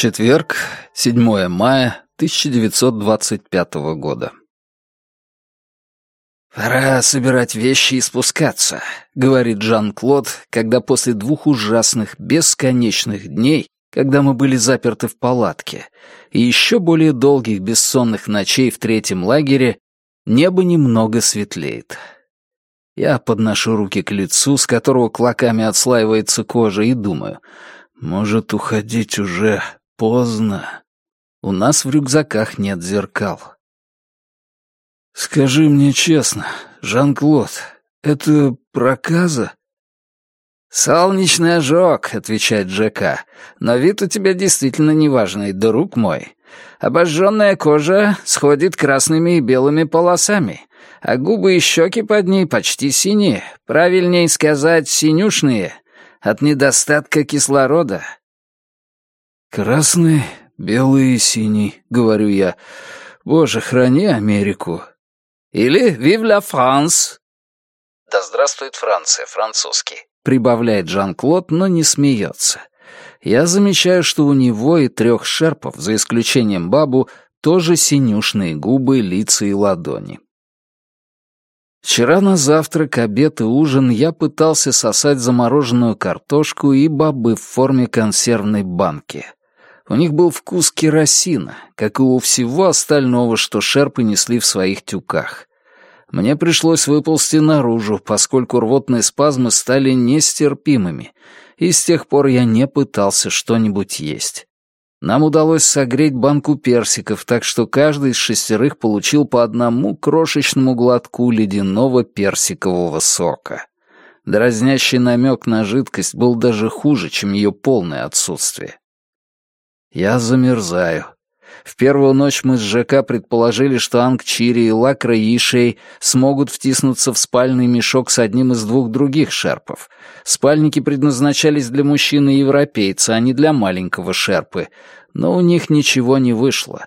Четверг, 7 мая 1925 года. «Пора собирать вещи и спускаться», — говорит Жан-Клод, когда после двух ужасных, бесконечных дней, когда мы были заперты в палатке, и еще более долгих бессонных ночей в третьем лагере, небо немного светлеет. Я подношу руки к лицу, с которого клоками отслаивается кожа, и думаю, может, уходить уже поздно. У нас в рюкзаках нет зеркал. «Скажи мне честно, Жан-Клод, это проказа?» «Солнечный ожог», — отвечает Джека, — «но вид у тебя действительно неважный, друг мой. Обожженная кожа сходит красными и белыми полосами, а губы и щеки под ней почти синие, правильнее сказать, синюшные, от недостатка кислорода». «Красный, белый и синий», — говорю я. «Боже, храни Америку». Или «Vive la France!» «Да здравствует Франция, французский», — прибавляет Жан-Клод, но не смеется. Я замечаю, что у него и трех шерпов, за исключением бабу, тоже синюшные губы, лица и ладони. Вчера на завтрак, обед и ужин я пытался сосать замороженную картошку и бобы в форме консервной банки. У них был вкус керосина, как и у всего остального, что шерпы несли в своих тюках. Мне пришлось выползти наружу, поскольку рвотные спазмы стали нестерпимыми, и с тех пор я не пытался что-нибудь есть. Нам удалось согреть банку персиков, так что каждый из шестерых получил по одному крошечному глотку ледяного персикового сока. Дразнящий намек на жидкость был даже хуже, чем ее полное отсутствие. Я замерзаю. В первую ночь мы с ЖК предположили, что Ангчири и Лакра Ишей смогут втиснуться в спальный мешок с одним из двух других шерпов. Спальники предназначались для мужчины-европейца, а не для маленького шерпы, но у них ничего не вышло.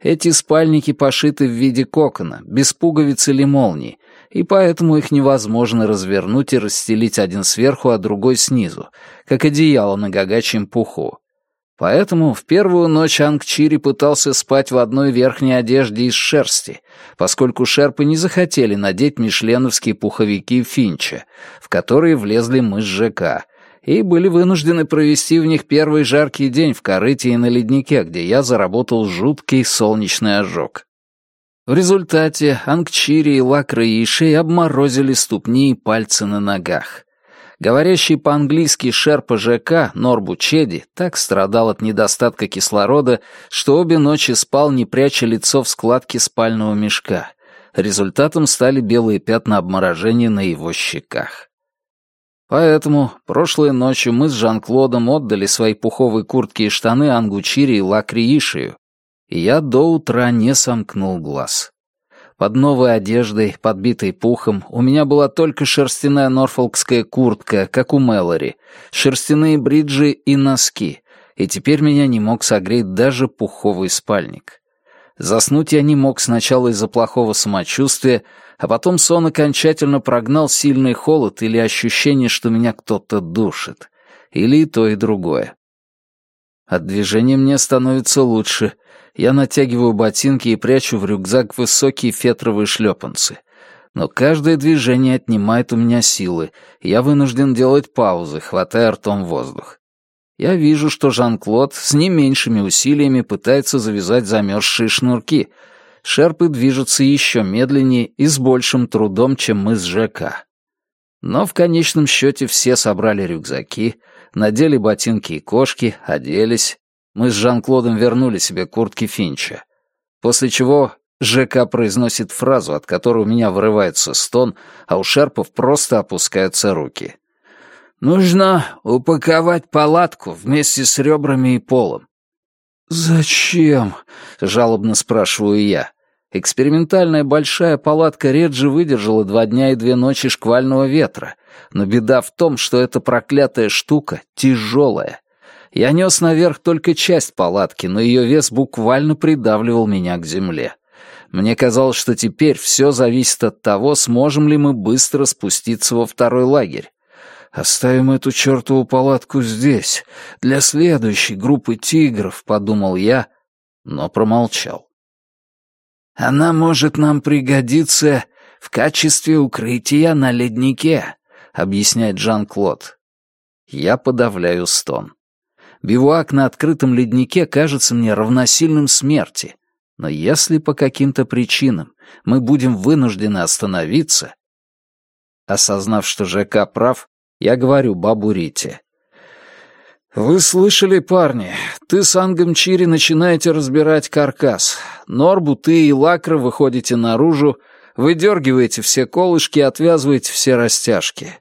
Эти спальники пошиты в виде кокона, без пуговиц или молний, и поэтому их невозможно развернуть и расстелить один сверху, а другой снизу, как одеяло на гагачьем пуху. Поэтому в первую ночь Ангчири пытался спать в одной верхней одежде из шерсти, поскольку шерпы не захотели надеть мишленовские пуховики Финча, в которые влезли мы с ЖК, и были вынуждены провести в них первый жаркий день в корыте и на леднике, где я заработал жуткий солнечный ожог. В результате Ангчири и Лакры и Ишей обморозили ступни и пальцы на ногах. Говорящий по-английски шерпа ЖК Норбу Чеди так страдал от недостатка кислорода, что обе ночи спал, не пряча лицо в складке спального мешка. Результатом стали белые пятна обморожения на его щеках. Поэтому прошлой ночью мы с Жан-Клодом отдали свои пуховые куртки и штаны Ангучири и Лакриишию, и я до утра не сомкнул глаз. Под новой одеждой, подбитой пухом, у меня была только шерстяная норфолкская куртка, как у Мэлори, шерстяные бриджи и носки, и теперь меня не мог согреть даже пуховый спальник. Заснуть я не мог сначала из-за плохого самочувствия, а потом сон окончательно прогнал сильный холод или ощущение, что меня кто-то душит. Или и то, и другое. От движения мне становится лучше, я натягиваю ботинки и прячу в рюкзак высокие фетровые шлепанцы. Но каждое движение отнимает у меня силы, и я вынужден делать паузы, хватая ртом воздух. Я вижу, что Жан-Клод с не меньшими усилиями пытается завязать замерзшие шнурки. Шерпы движутся еще медленнее и с большим трудом, чем мы с ЖК. Но в конечном счете все собрали рюкзаки, надели ботинки и кошки, оделись мы с Жан-Клодом вернули себе куртки Финча. После чего ЖК произносит фразу, от которой у меня вырывается стон, а у Шерпов просто опускаются руки. «Нужно упаковать палатку вместе с ребрами и полом». «Зачем?» — жалобно спрашиваю я. Экспериментальная большая палатка Реджи выдержала два дня и две ночи шквального ветра, но беда в том, что эта проклятая штука тяжелая, я нес наверх только часть палатки, но ее вес буквально придавливал меня к земле. Мне казалось, что теперь все зависит от того, сможем ли мы быстро спуститься во второй лагерь. «Оставим эту чертову палатку здесь, для следующей группы тигров», — подумал я, но промолчал. «Она может нам пригодиться в качестве укрытия на леднике», — объясняет Жан-Клод. Я подавляю стон. Бивуак на открытом леднике кажется мне равносильным смерти. Но если по каким-то причинам мы будем вынуждены остановиться... Осознав, что ЖК прав, я говорю бабу Рите. «Вы слышали, парни, ты с Ангом Чири начинаете разбирать каркас. Норбу, ты и Лакра выходите наружу, выдергиваете все колышки отвязываете все растяжки.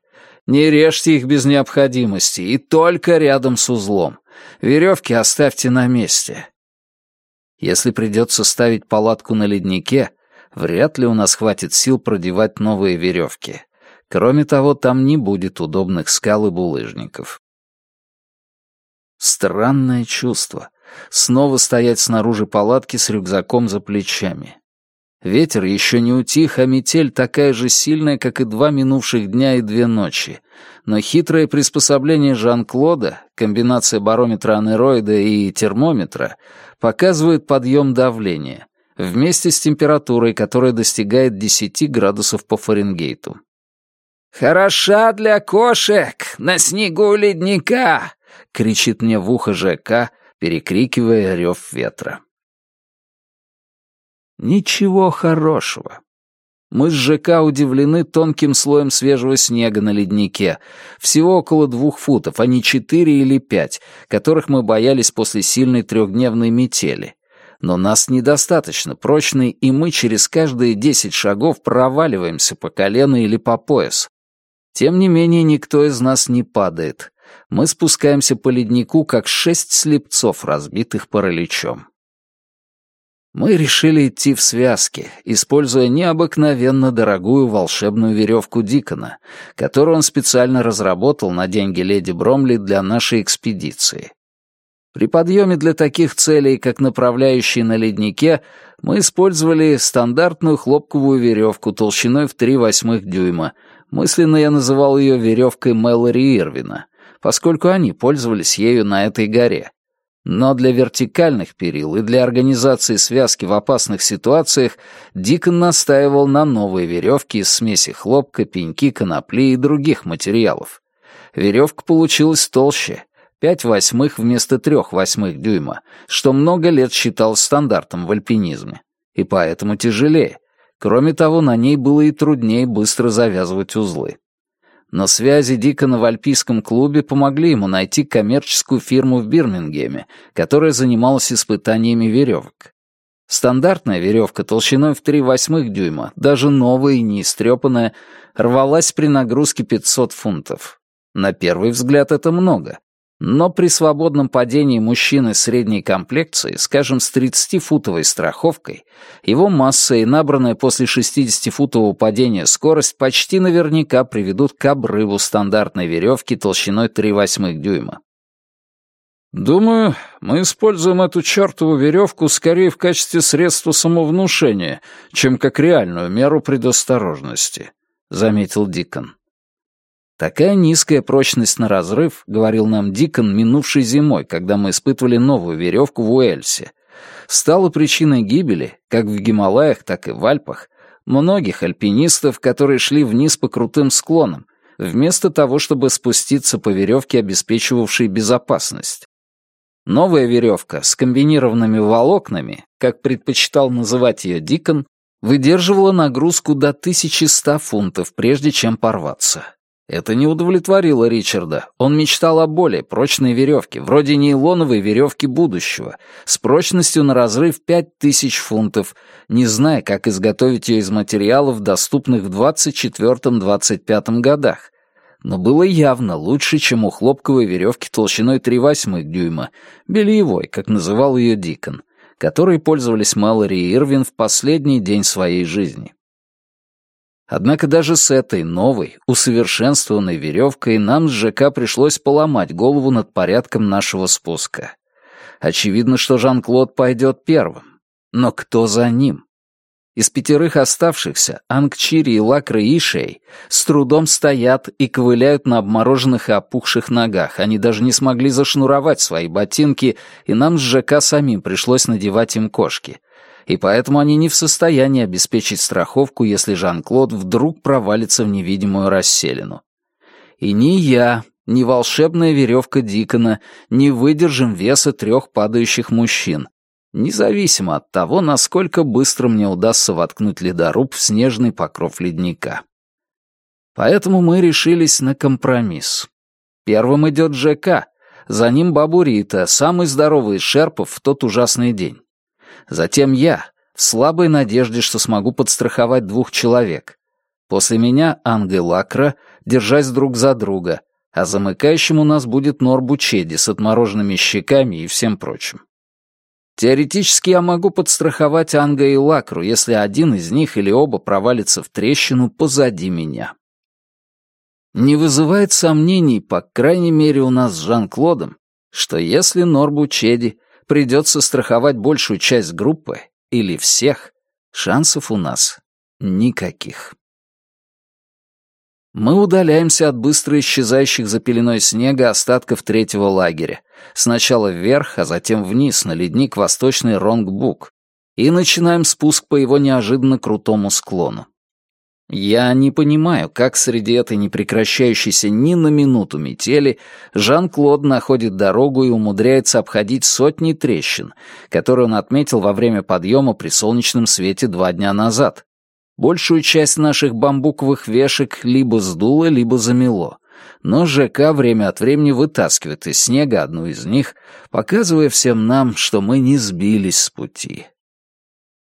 Не режьте их без необходимости, и только рядом с узлом. Веревки оставьте на месте. Если придется ставить палатку на леднике, вряд ли у нас хватит сил продевать новые веревки. Кроме того, там не будет удобных скал и булыжников. Странное чувство. Снова стоять снаружи палатки с рюкзаком за плечами. Ветер еще не утих, а метель такая же сильная, как и два минувших дня и две ночи. Но хитрое приспособление Жан-Клода, комбинация барометра анероида и термометра, показывает подъем давления, вместе с температурой, которая достигает 10 градусов по Фаренгейту. «Хороша для кошек! На снегу ледника!» — кричит мне в ухо ЖК, перекрикивая рев ветра. Ничего хорошего. Мы с ЖК удивлены тонким слоем свежего снега на леднике, всего около двух футов, а не четыре или пять, которых мы боялись после сильной трехдневной метели. Но нас недостаточно прочный, и мы через каждые десять шагов проваливаемся по колено или по пояс. Тем не менее, никто из нас не падает. Мы спускаемся по леднику, как шесть слепцов, разбитых параличом. Мы решили идти в связке, используя необыкновенно дорогую волшебную веревку Дикона, которую он специально разработал на деньги леди Бромли для нашей экспедиции. При подъеме для таких целей, как направляющие на леднике, мы использовали стандартную хлопковую веревку толщиной в 3 восьмых дюйма. Мысленно я называл ее веревкой Мэлори Ирвина, поскольку они пользовались ею на этой горе. Но для вертикальных перил и для организации связки в опасных ситуациях Дикон настаивал на новой веревке из смеси хлопка, пеньки, конопли и других материалов. Веревка получилась толще, 5 восьмых вместо 3 восьмых дюйма, что много лет считалось стандартом в альпинизме, и поэтому тяжелее. Кроме того, на ней было и труднее быстро завязывать узлы но связи Дикона в Альпийском клубе помогли ему найти коммерческую фирму в Бирмингеме, которая занималась испытаниями веревок. Стандартная веревка толщиной в 3 восьмых дюйма, даже новая и неистрепанная, рвалась при нагрузке 500 фунтов. На первый взгляд это много, но при свободном падении мужчины средней комплекции, скажем, с 30-футовой страховкой, его масса и набранная после 60-футового падения скорость почти наверняка приведут к обрыву стандартной веревки толщиной 3 восьмых дюйма. «Думаю, мы используем эту чертову веревку скорее в качестве средства самовнушения, чем как реальную меру предосторожности», — заметил Дикон. Такая низкая прочность на разрыв, говорил нам Дикон минувшей зимой, когда мы испытывали новую веревку в Уэльсе, стала причиной гибели, как в Гималаях, так и в Альпах, многих альпинистов, которые шли вниз по крутым склонам, вместо того, чтобы спуститься по веревке, обеспечивавшей безопасность. Новая веревка с комбинированными волокнами, как предпочитал называть ее Дикон, выдерживала нагрузку до 1100 фунтов, прежде чем порваться. Это не удовлетворило Ричарда. Он мечтал о более прочной веревке, вроде нейлоновой веревки будущего, с прочностью на разрыв 5000 фунтов, не зная, как изготовить ее из материалов, доступных в 24-25 годах. Но было явно лучше, чем у хлопковой веревки толщиной 3 восьмых дюйма, бельевой, как называл ее Дикон, которой пользовались Мэлори и Ирвин в последний день своей жизни. Однако даже с этой новой, усовершенствованной веревкой нам с ЖК пришлось поломать голову над порядком нашего спуска. Очевидно, что Жан-Клод пойдет первым. Но кто за ним? Из пятерых оставшихся Ангчири и Лакры Ишей с трудом стоят и ковыляют на обмороженных и опухших ногах. Они даже не смогли зашнуровать свои ботинки, и нам с ЖК самим пришлось надевать им кошки. И поэтому они не в состоянии обеспечить страховку, если Жан-Клод вдруг провалится в невидимую расселину. И ни я, ни волшебная веревка Дикона не выдержим веса трех падающих мужчин, независимо от того, насколько быстро мне удастся воткнуть ледоруб в снежный покров ледника. Поэтому мы решились на компромисс. Первым идет ЖК, за ним бабу Рита, самый здоровый из шерпов в тот ужасный день. Затем я, в слабой надежде, что смогу подстраховать двух человек. После меня Анга и Лакра, держась друг за друга, а замыкающим у нас будет Норбу Чеди с отмороженными щеками и всем прочим. Теоретически я могу подстраховать Анга и Лакру, если один из них или оба провалится в трещину позади меня. Не вызывает сомнений, по крайней мере у нас с Жан-Клодом, что если Норбу Чеди придется страховать большую часть группы или всех, шансов у нас никаких. Мы удаляемся от быстро исчезающих за пеленой снега остатков третьего лагеря, сначала вверх, а затем вниз на ледник восточный Ронгбук, и начинаем спуск по его неожиданно крутому склону. Я не понимаю, как среди этой непрекращающейся ни на минуту метели Жан-Клод находит дорогу и умудряется обходить сотни трещин, которые он отметил во время подъема при солнечном свете два дня назад. Большую часть наших бамбуковых вешек либо сдуло, либо замело. Но ЖК время от времени вытаскивает из снега одну из них, показывая всем нам, что мы не сбились с пути.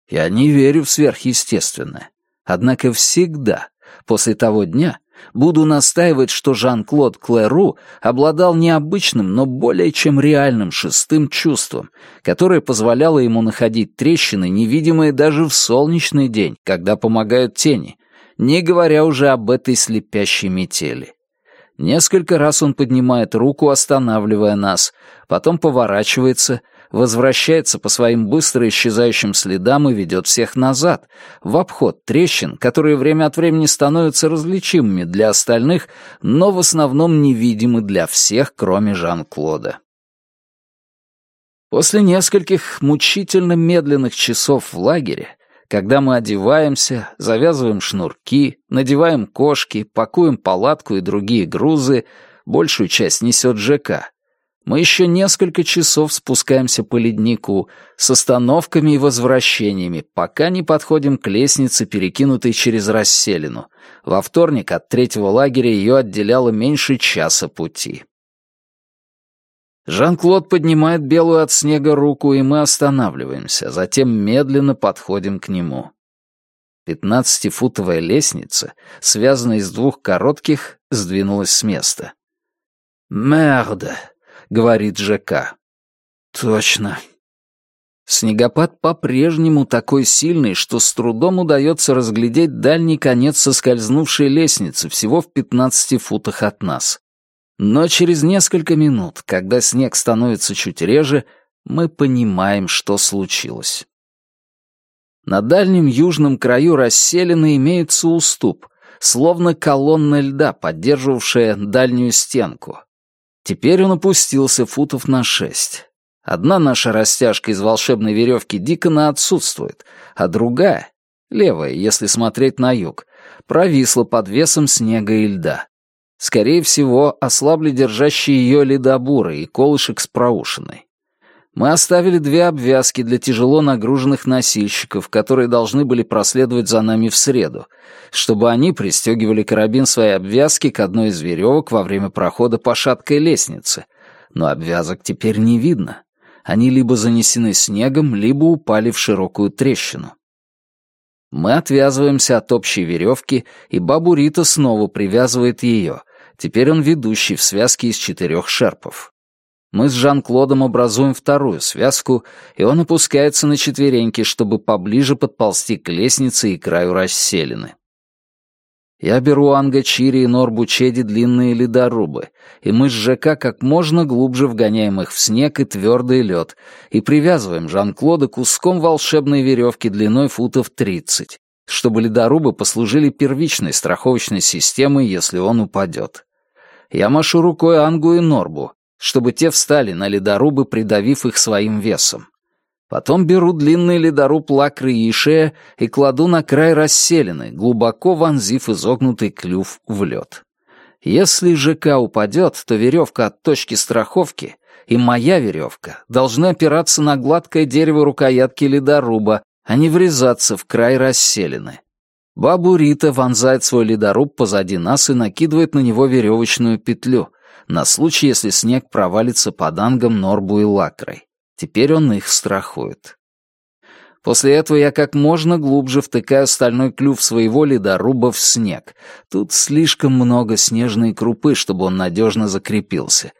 Я не верю в сверхъестественное. Однако всегда, после того дня, Буду настаивать, что Жан-Клод Клэру обладал необычным, но более чем реальным шестым чувством, которое позволяло ему находить трещины, невидимые даже в солнечный день, когда помогают тени, не говоря уже об этой слепящей метели. Несколько раз он поднимает руку, останавливая нас, потом поворачивается — возвращается по своим быстро исчезающим следам и ведет всех назад, в обход трещин, которые время от времени становятся различимыми для остальных, но в основном невидимы для всех, кроме Жан-Клода. После нескольких мучительно медленных часов в лагере, когда мы одеваемся, завязываем шнурки, надеваем кошки, пакуем палатку и другие грузы, большую часть несет ЖК, мы еще несколько часов спускаемся по леднику с остановками и возвращениями, пока не подходим к лестнице, перекинутой через расселину. Во вторник от третьего лагеря ее отделяло меньше часа пути. Жан-Клод поднимает белую от снега руку, и мы останавливаемся, затем медленно подходим к нему. Пятнадцатифутовая лестница, связанная из двух коротких, сдвинулась с места. «Мерда!» — говорит ЖК. «Точно». Снегопад по-прежнему такой сильный, что с трудом удается разглядеть дальний конец соскользнувшей лестницы всего в 15 футах от нас. Но через несколько минут, когда снег становится чуть реже, мы понимаем, что случилось. На дальнем южном краю расселены имеется уступ, словно колонна льда, поддерживавшая дальнюю стенку. Теперь он опустился футов на шесть. Одна наша растяжка из волшебной веревки Дикона отсутствует, а другая, левая, если смотреть на юг, провисла под весом снега и льда. Скорее всего, ослабли держащие ее ледобуры и колышек с проушиной. Мы оставили две обвязки для тяжело нагруженных носильщиков, которые должны были проследовать за нами в среду, чтобы они пристегивали карабин своей обвязки к одной из веревок во время прохода по шаткой лестнице. Но обвязок теперь не видно. Они либо занесены снегом, либо упали в широкую трещину. Мы отвязываемся от общей веревки, и бабу Рита снова привязывает ее. Теперь он ведущий в связке из четырех шерпов. Мы с Жан-Клодом образуем вторую связку, и он опускается на четвереньки, чтобы поближе подползти к лестнице и краю расселены. Я беру Анга Чири и Норбу Чеди длинные ледорубы, и мы с ЖК как можно глубже вгоняем их в снег и твердый лед, и привязываем Жан-Клода куском волшебной веревки длиной футов 30, чтобы ледорубы послужили первичной страховочной системой, если он упадет. Я машу рукой Ангу и Норбу, чтобы те встали на ледорубы, придавив их своим весом. Потом беру длинный ледоруб лакры Ишея и кладу на край расселены, глубоко вонзив изогнутый клюв в лед. Если ЖК упадет, то веревка от точки страховки и моя веревка должны опираться на гладкое дерево рукоятки ледоруба, а не врезаться в край расселены. Бабу Рита вонзает свой ледоруб позади нас и накидывает на него веревочную петлю, на случай, если снег провалится под ангом Норбу и Лакрой. Теперь он их страхует. После этого я как можно глубже втыкаю стальной клюв своего ледоруба в снег. Тут слишком много снежной крупы, чтобы он надежно закрепился.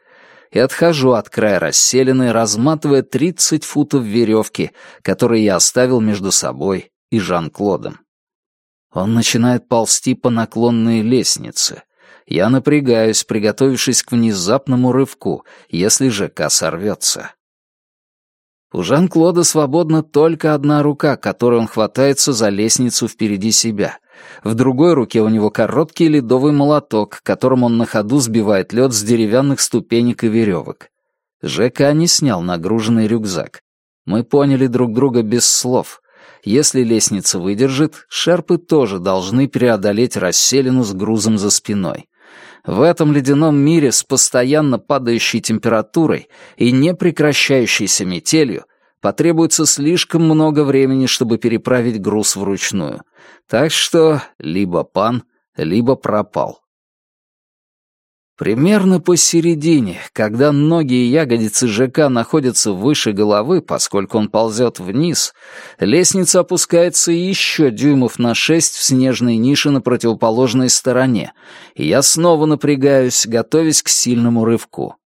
И отхожу от края расселенной, разматывая 30 футов веревки, которые я оставил между собой и Жан-Клодом. Он начинает ползти по наклонной лестнице. Я напрягаюсь, приготовившись к внезапному рывку, если ЖК сорвется. У Жан-Клода свободна только одна рука, которой он хватается за лестницу впереди себя. В другой руке у него короткий ледовый молоток, которым он на ходу сбивает лед с деревянных ступенек и веревок. ЖК не снял нагруженный рюкзак. Мы поняли друг друга без слов. Если лестница выдержит, шерпы тоже должны преодолеть расселину с грузом за спиной. В этом ледяном мире с постоянно падающей температурой и непрекращающейся метелью потребуется слишком много времени, чтобы переправить груз вручную. Так что либо пан, либо пропал. Примерно посередине, когда ноги и ягодицы ЖК находятся выше головы, поскольку он ползет вниз, лестница опускается еще дюймов на шесть в снежной нише на противоположной стороне, и я снова напрягаюсь, готовясь к сильному рывку.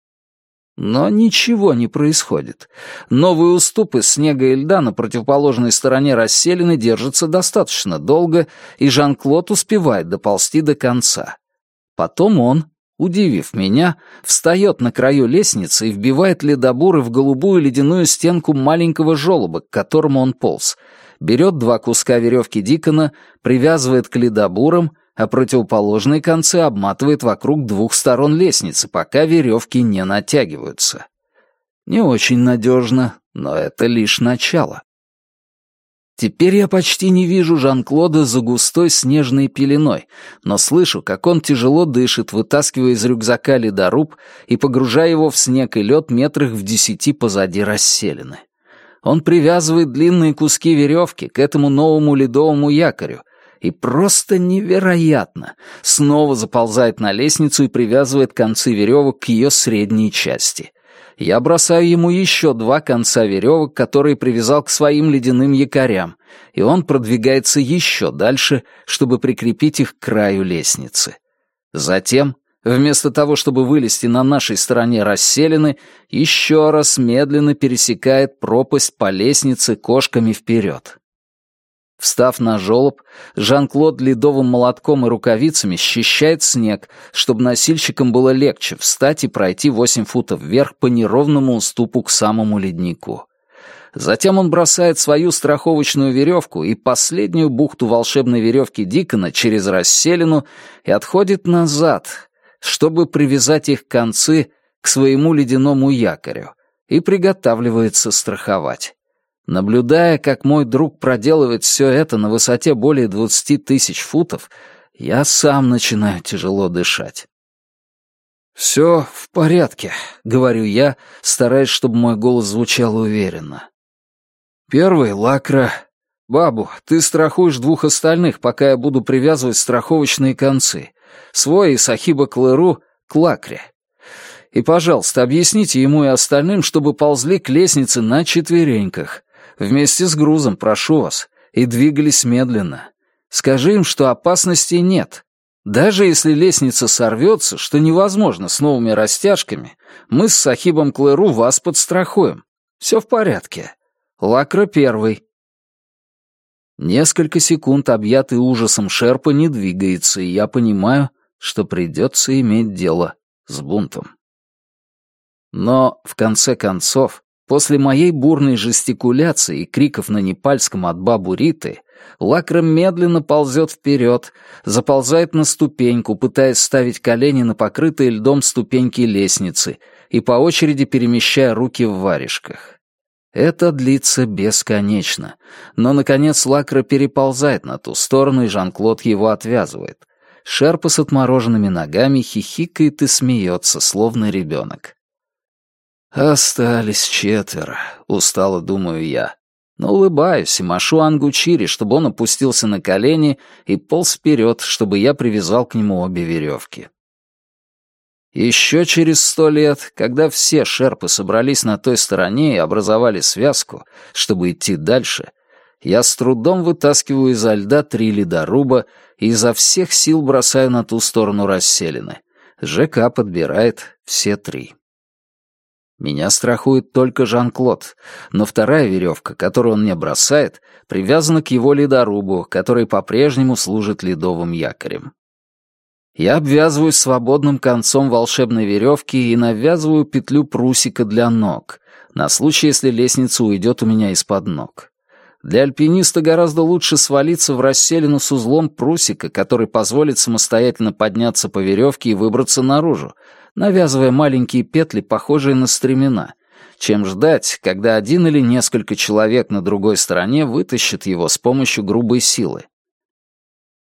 Но ничего не происходит. Новые уступы снега и льда на противоположной стороне расселены держатся достаточно долго, и Жан-Клод успевает доползти до конца. Потом он, удивив меня, встает на краю лестницы и вбивает ледобуры в голубую ледяную стенку маленького желоба, к которому он полз, берет два куска веревки Дикона, привязывает к ледобурам, а противоположные концы обматывает вокруг двух сторон лестницы, пока веревки не натягиваются. Не очень надежно, но это лишь начало. Теперь я почти не вижу Жан-Клода за густой снежной пеленой, но слышу, как он тяжело дышит, вытаскивая из рюкзака ледоруб и погружая его в снег и лед метрах в десяти позади расселены. Он привязывает длинные куски веревки к этому новому ледовому якорю и просто невероятно снова заползает на лестницу и привязывает концы веревок к ее средней части — я бросаю ему еще два конца веревок, которые привязал к своим ледяным якорям, и он продвигается еще дальше, чтобы прикрепить их к краю лестницы. Затем, вместо того, чтобы вылезти на нашей стороне расселены, еще раз медленно пересекает пропасть по лестнице кошками вперед. Встав на жёлоб, Жан-Клод ледовым молотком и рукавицами счищает снег, чтобы носильщикам было легче встать и пройти восемь футов вверх по неровному уступу к самому леднику. Затем он бросает свою страховочную веревку и последнюю бухту волшебной веревки Дикона через расселину и отходит назад, чтобы привязать их концы к своему ледяному якорю, и приготавливается страховать. Наблюдая, как мой друг проделывает все это на высоте более двадцати тысяч футов, я сам начинаю тяжело дышать. «Все в порядке», — говорю я, стараясь, чтобы мой голос звучал уверенно. «Первый — лакра. Бабу, ты страхуешь двух остальных, пока я буду привязывать страховочные концы. Свой и Сахиба Клэру к лакре. И, пожалуйста, объясните ему и остальным, чтобы ползли к лестнице на четвереньках. Вместе с грузом, прошу вас, и двигались медленно. Скажи им, что опасностей нет. Даже если лестница сорвется, что невозможно с новыми растяжками, мы с Сахибом Клэру вас подстрахуем. Все в порядке. Лакра первый. Несколько секунд объятый ужасом Шерпа не двигается, и я понимаю, что придется иметь дело с бунтом. Но, в конце концов, после моей бурной жестикуляции и криков на непальском от бабу Риты, Лакра медленно ползет вперед, заползает на ступеньку, пытаясь ставить колени на покрытые льдом ступеньки лестницы и по очереди перемещая руки в варежках. Это длится бесконечно, но, наконец, Лакра переползает на ту сторону, и Жан-Клод его отвязывает. Шерпа с отмороженными ногами хихикает и смеется, словно ребенок. «Остались четверо», — устало думаю я. Но улыбаюсь и машу Ангучири, чтобы он опустился на колени и полз вперед, чтобы я привязал к нему обе веревки. Еще через сто лет, когда все шерпы собрались на той стороне и образовали связку, чтобы идти дальше, я с трудом вытаскиваю изо льда три ледоруба и изо всех сил бросаю на ту сторону расселены. ЖК подбирает все три. Меня страхует только Жан-Клод, но вторая веревка, которую он мне бросает, привязана к его ледорубу, который по-прежнему служит ледовым якорем. Я обвязываюсь свободным концом волшебной веревки и навязываю петлю прусика для ног, на случай, если лестница уйдет у меня из-под ног. Для альпиниста гораздо лучше свалиться в расселину с узлом прусика, который позволит самостоятельно подняться по веревке и выбраться наружу, навязывая маленькие петли, похожие на стремена, чем ждать, когда один или несколько человек на другой стороне вытащат его с помощью грубой силы.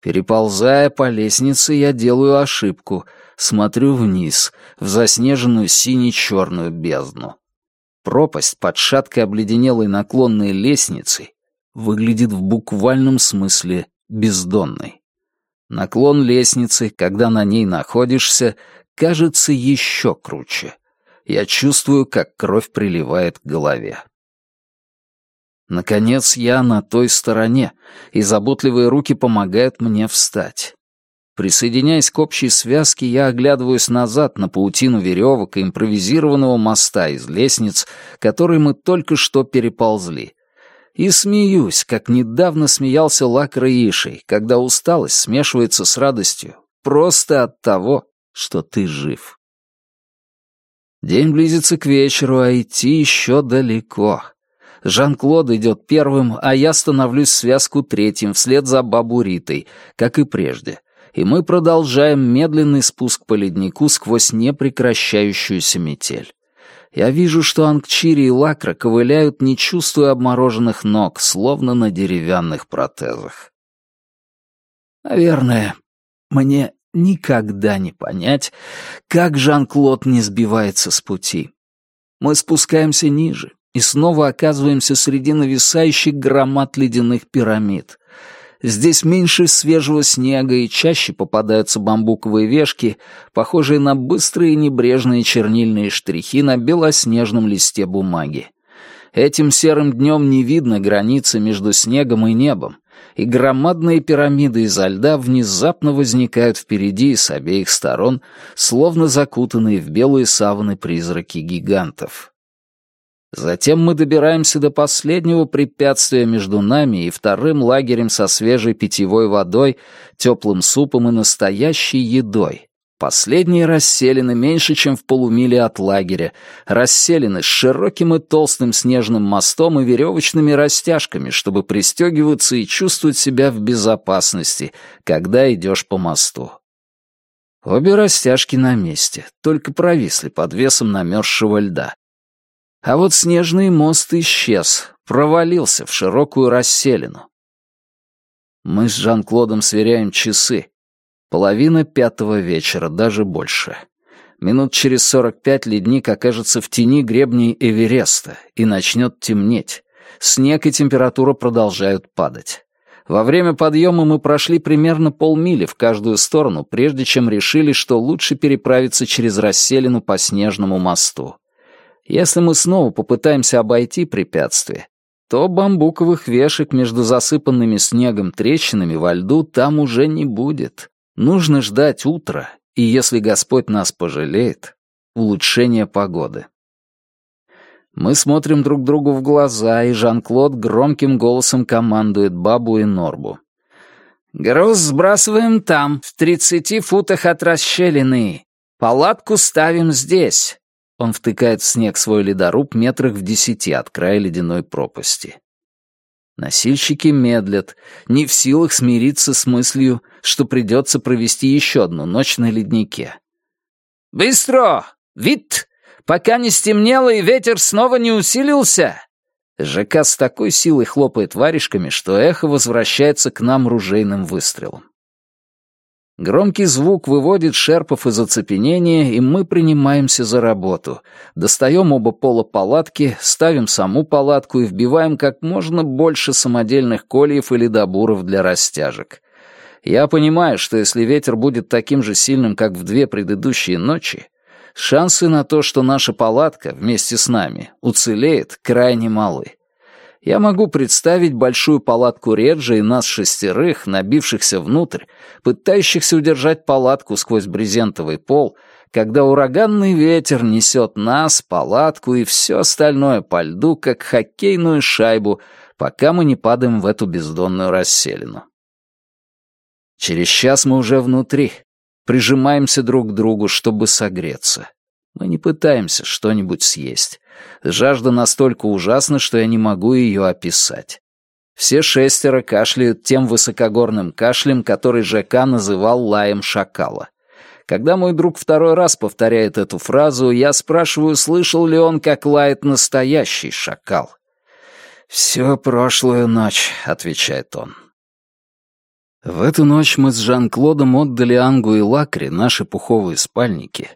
Переползая по лестнице, я делаю ошибку, смотрю вниз, в заснеженную сине-черную бездну. Пропасть под шаткой обледенелой наклонной лестницей выглядит в буквальном смысле бездонной. Наклон лестницы, когда на ней находишься, кажется еще круче. Я чувствую, как кровь приливает к голове. Наконец я на той стороне, и заботливые руки помогают мне встать. Присоединяясь к общей связке, я оглядываюсь назад на паутину веревок и импровизированного моста из лестниц, который мы только что переползли, и смеюсь, как недавно смеялся Лакра Ишей, когда усталость смешивается с радостью просто от того, что ты жив. День близится к вечеру, а идти еще далеко. Жан-Клод идет первым, а я становлюсь связку третьим вслед за бабу Ритой, как и прежде. И мы продолжаем медленный спуск по леднику сквозь непрекращающуюся метель. Я вижу, что Ангчири и Лакра ковыляют, не чувствуя обмороженных ног, словно на деревянных протезах. Наверное, мне никогда не понять, как Жан-Клод не сбивается с пути. Мы спускаемся ниже и снова оказываемся среди нависающих громад ледяных пирамид. Здесь меньше свежего снега и чаще попадаются бамбуковые вешки, похожие на быстрые небрежные чернильные штрихи на белоснежном листе бумаги. Этим серым днем не видно границы между снегом и небом, и громадные пирамиды изо льда внезапно возникают впереди и с обеих сторон, словно закутанные в белые саваны призраки гигантов. Затем мы добираемся до последнего препятствия между нами и вторым лагерем со свежей питьевой водой, теплым супом и настоящей едой. Последние расселены меньше, чем в полумиле от лагеря, расселены с широким и толстым снежным мостом и веревочными растяжками, чтобы пристегиваться и чувствовать себя в безопасности, когда идешь по мосту. Обе растяжки на месте, только провисли под весом намерзшего льда. А вот снежный мост исчез, провалился в широкую расселину. Мы с Жан-Клодом сверяем часы. Половина пятого вечера, даже больше. Минут через сорок пять ледник окажется в тени гребней Эвереста и начнет темнеть. Снег и температура продолжают падать. Во время подъема мы прошли примерно полмили в каждую сторону, прежде чем решили, что лучше переправиться через расселину по снежному мосту. Если мы снова попытаемся обойти препятствие, то бамбуковых вешек между засыпанными снегом трещинами во льду там уже не будет. Нужно ждать утра, и если Господь нас пожалеет, улучшение погоды. Мы смотрим друг другу в глаза, и Жан-Клод громким голосом командует Бабу и Норбу. «Груз сбрасываем там, в тридцати футах от расщелины. Палатку ставим здесь». Он втыкает в снег свой ледоруб метрах в десяти от края ледяной пропасти. Носильщики медлят, не в силах смириться с мыслью, что придется провести еще одну ночь на леднике. «Быстро! Вид! Пока не стемнело и ветер снова не усилился!» ЖК с такой силой хлопает варежками, что эхо возвращается к нам ружейным выстрелом. Громкий звук выводит шерпов из оцепенения, и мы принимаемся за работу. Достаем оба пола палатки, ставим саму палатку и вбиваем как можно больше самодельных кольев или добуров для растяжек. Я понимаю, что если ветер будет таким же сильным, как в две предыдущие ночи, шансы на то, что наша палатка вместе с нами уцелеет, крайне малы. Я могу представить большую палатку Реджа и нас шестерых, набившихся внутрь, пытающихся удержать палатку сквозь брезентовый пол, когда ураганный ветер несет нас, палатку и все остальное по льду, как хоккейную шайбу, пока мы не падаем в эту бездонную расселину. Через час мы уже внутри, прижимаемся друг к другу, чтобы согреться. Мы не пытаемся что-нибудь съесть. Жажда настолько ужасна, что я не могу ее описать. Все шестеро кашляют тем высокогорным кашлем, который ЖК называл лаем шакала. Когда мой друг второй раз повторяет эту фразу, я спрашиваю, слышал ли он, как лает настоящий шакал. «Всю прошлую ночь», — отвечает он. В эту ночь мы с Жан-Клодом отдали Ангу и Лакре наши пуховые спальники,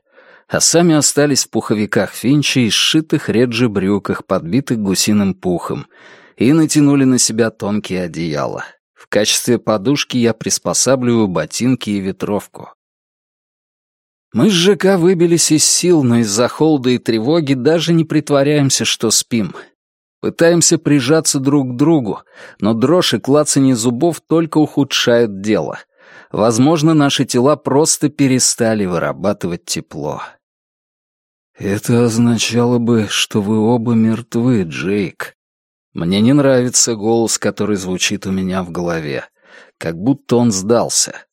а сами остались в пуховиках Финча и сшитых реджи брюках, подбитых гусиным пухом, и натянули на себя тонкие одеяла. В качестве подушки я приспосабливаю ботинки и ветровку. Мы с ЖК выбились из сил, но из-за холода и тревоги даже не притворяемся, что спим. Пытаемся прижаться друг к другу, но дрожь и клацанье зубов только ухудшают дело. Возможно, наши тела просто перестали вырабатывать тепло. «Это означало бы, что вы оба мертвы, Джейк». Мне не нравится голос, который звучит у меня в голове. Как будто он сдался.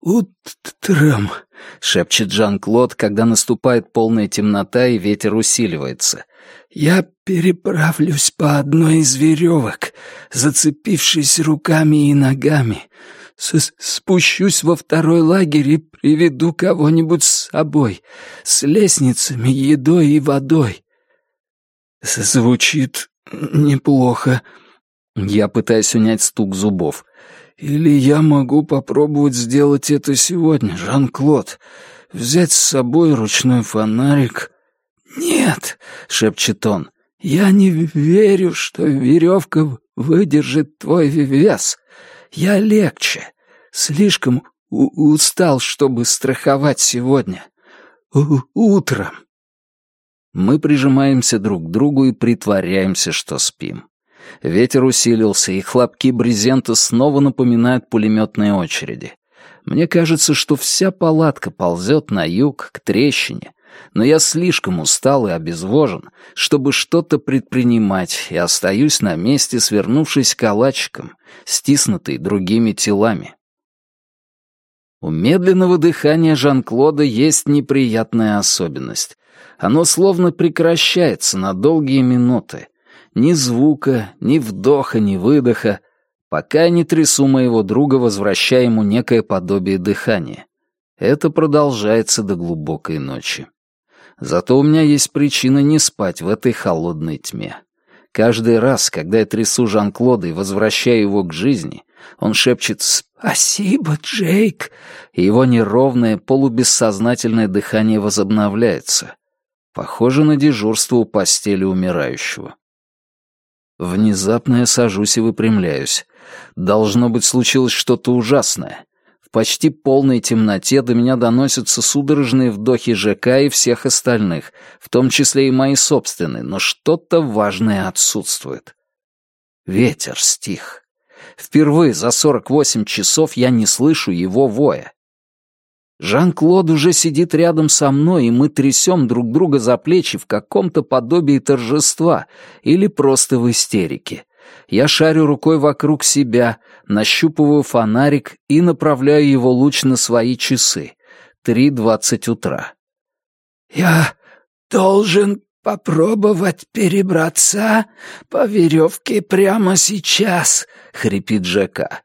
«Утром», — шепчет Жан-Клод, когда наступает полная темнота и ветер усиливается. «Я переправлюсь по одной из веревок, зацепившись руками и ногами, с спущусь во второй лагерь и приведу кого-нибудь с собой, с лестницами, едой и водой. Звучит неплохо. Я пытаюсь унять стук зубов. Или я могу попробовать сделать это сегодня, Жан-Клод. Взять с собой ручной фонарик. «Нет», — шепчет он, — «я не верю, что веревка выдержит твой вес. Я легче. Слишком устал, чтобы страховать сегодня. Утром. Мы прижимаемся друг к другу и притворяемся, что спим. Ветер усилился, и хлопки брезента снова напоминают пулеметные очереди. Мне кажется, что вся палатка ползет на юг, к трещине, но я слишком устал и обезвожен, чтобы что-то предпринимать, и остаюсь на месте, свернувшись калачиком, стиснутый другими телами. У медленного дыхания Жан-Клода есть неприятная особенность. Оно словно прекращается на долгие минуты. Ни звука, ни вдоха, ни выдоха, пока не трясу моего друга, возвращая ему некое подобие дыхания. Это продолжается до глубокой ночи. Зато у меня есть причина не спать в этой холодной тьме. Каждый раз, когда я трясу Жан-Клода и возвращаю его к жизни, он шепчет «Спасибо, Джейк!» и его неровное, полубессознательное дыхание возобновляется. Похоже на дежурство у постели умирающего. Внезапно я сажусь и выпрямляюсь. Должно быть, случилось что-то ужасное. Почти полной темноте до меня доносятся судорожные вдохи ЖК и всех остальных, в том числе и мои собственные, но что-то важное отсутствует. Ветер стих. Впервые за 48 часов я не слышу его воя. Жан-Клод уже сидит рядом со мной, и мы трясем друг друга за плечи в каком-то подобии торжества или просто в истерике. Я шарю рукой вокруг себя, нащупываю фонарик и направляю его луч на свои часы. Три двадцать утра. «Я должен попробовать перебраться по веревке прямо сейчас», — хрипит Джека.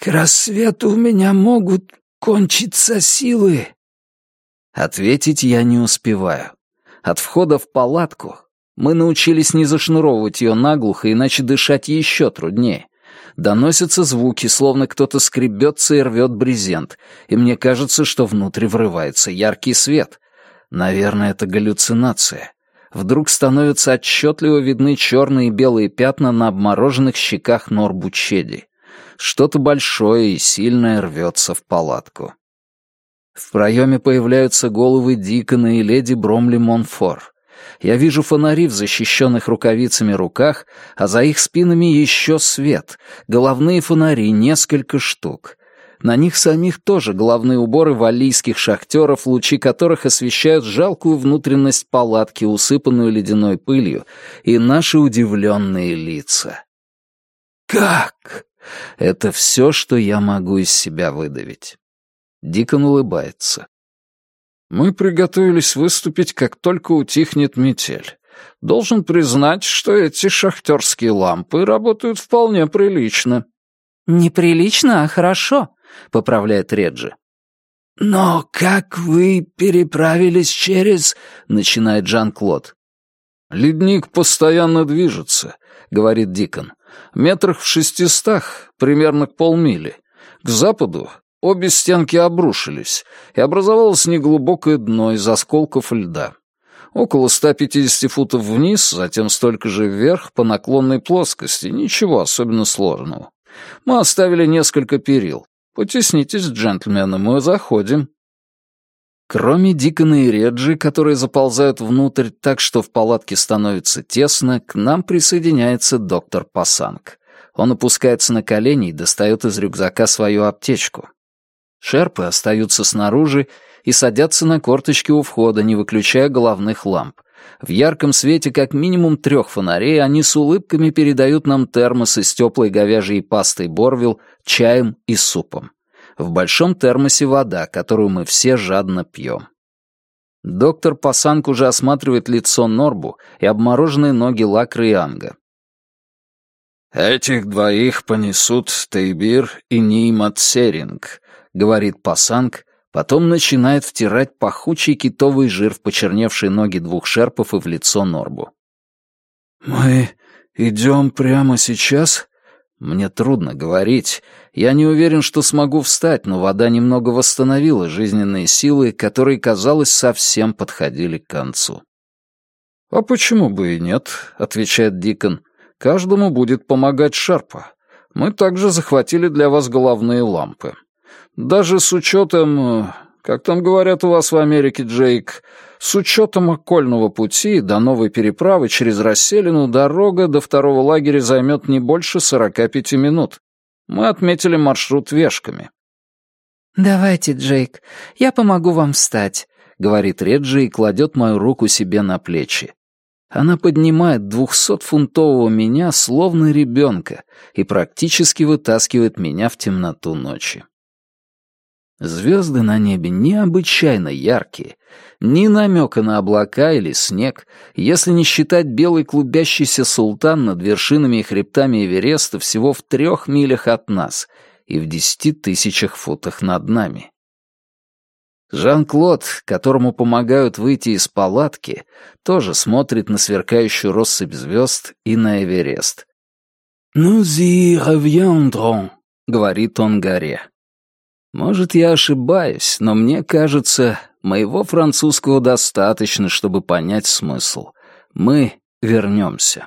«К рассвету у меня могут кончиться силы». Ответить я не успеваю. От входа в палатку мы научились не зашнуровывать ее наглухо, иначе дышать еще труднее. Доносятся звуки, словно кто-то скребется и рвет брезент, и мне кажется, что внутрь врывается яркий свет. Наверное, это галлюцинация. Вдруг становятся отчетливо видны черные и белые пятна на обмороженных щеках Норбучеди. Что-то большое и сильное рвется в палатку. В проеме появляются головы Дикона и леди Бромли Монфор. Я вижу фонари в защищенных рукавицами руках, а за их спинами еще свет, головные фонари, несколько штук. На них самих тоже головные уборы валлийских шахтеров, лучи которых освещают жалкую внутренность палатки, усыпанную ледяной пылью, и наши удивленные лица. «Как?» — это все, что я могу из себя выдавить. Дикон улыбается. Мы приготовились выступить, как только утихнет метель. Должен признать, что эти шахтерские лампы работают вполне прилично». «Неприлично, а хорошо», — поправляет Реджи. «Но как вы переправились через...» — начинает Жан-Клод. «Ледник постоянно движется», — говорит Дикон. «Метрах в шестистах, примерно к полмили. К западу Обе стенки обрушились, и образовалось неглубокое дно из осколков льда. Около 150 футов вниз, затем столько же вверх по наклонной плоскости, ничего особенно сложного. Мы оставили несколько перил. Потеснитесь, джентльмены, мы заходим. Кроме Дикона и Реджи, которые заползают внутрь так, что в палатке становится тесно, к нам присоединяется доктор Пасанг. Он опускается на колени и достает из рюкзака свою аптечку. Шерпы остаются снаружи и садятся на корточки у входа, не выключая головных ламп. В ярком свете как минимум трех фонарей они с улыбками передают нам термосы с теплой говяжьей пастой Борвил, чаем и супом. В большом термосе вода, которую мы все жадно пьем. Доктор Пасанг уже осматривает лицо Норбу и обмороженные ноги Лакры и Анга. «Этих двоих понесут Тейбир и Нимат Серинг», — говорит Пасанг, потом начинает втирать пахучий китовый жир в почерневшие ноги двух шерпов и в лицо Норбу. «Мы идем прямо сейчас?» Мне трудно говорить. Я не уверен, что смогу встать, но вода немного восстановила жизненные силы, которые, казалось, совсем подходили к концу. «А почему бы и нет?» — отвечает Дикон. «Каждому будет помогать Шерпа. Мы также захватили для вас головные лампы. Даже с учетом, как там говорят у вас в Америке, Джейк, с учетом окольного пути до новой переправы через расселину дорога до второго лагеря займет не больше 45 минут. Мы отметили маршрут вешками. «Давайте, Джейк, я помогу вам встать», — говорит Реджи и кладет мою руку себе на плечи. Она поднимает двухсотфунтового меня, словно ребенка, и практически вытаскивает меня в темноту ночи. Звезды на небе необычайно яркие, ни намека на облака или снег, если не считать белый клубящийся султан над вершинами и хребтами Эвереста всего в трех милях от нас и в десяти тысячах футах над нами. Жан-Клод, которому помогают выйти из палатки, тоже смотрит на сверкающую россыпь звезд и на Эверест. «Nous y reviendrons», — говорит он горе. Может, я ошибаюсь, но мне кажется, моего французского достаточно, чтобы понять смысл. Мы вернемся.